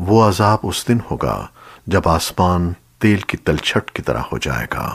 وہ عذاب اس دن ہوگا جب آسمان تیل کی تلچھٹ کی طرح ہو جائے گا۔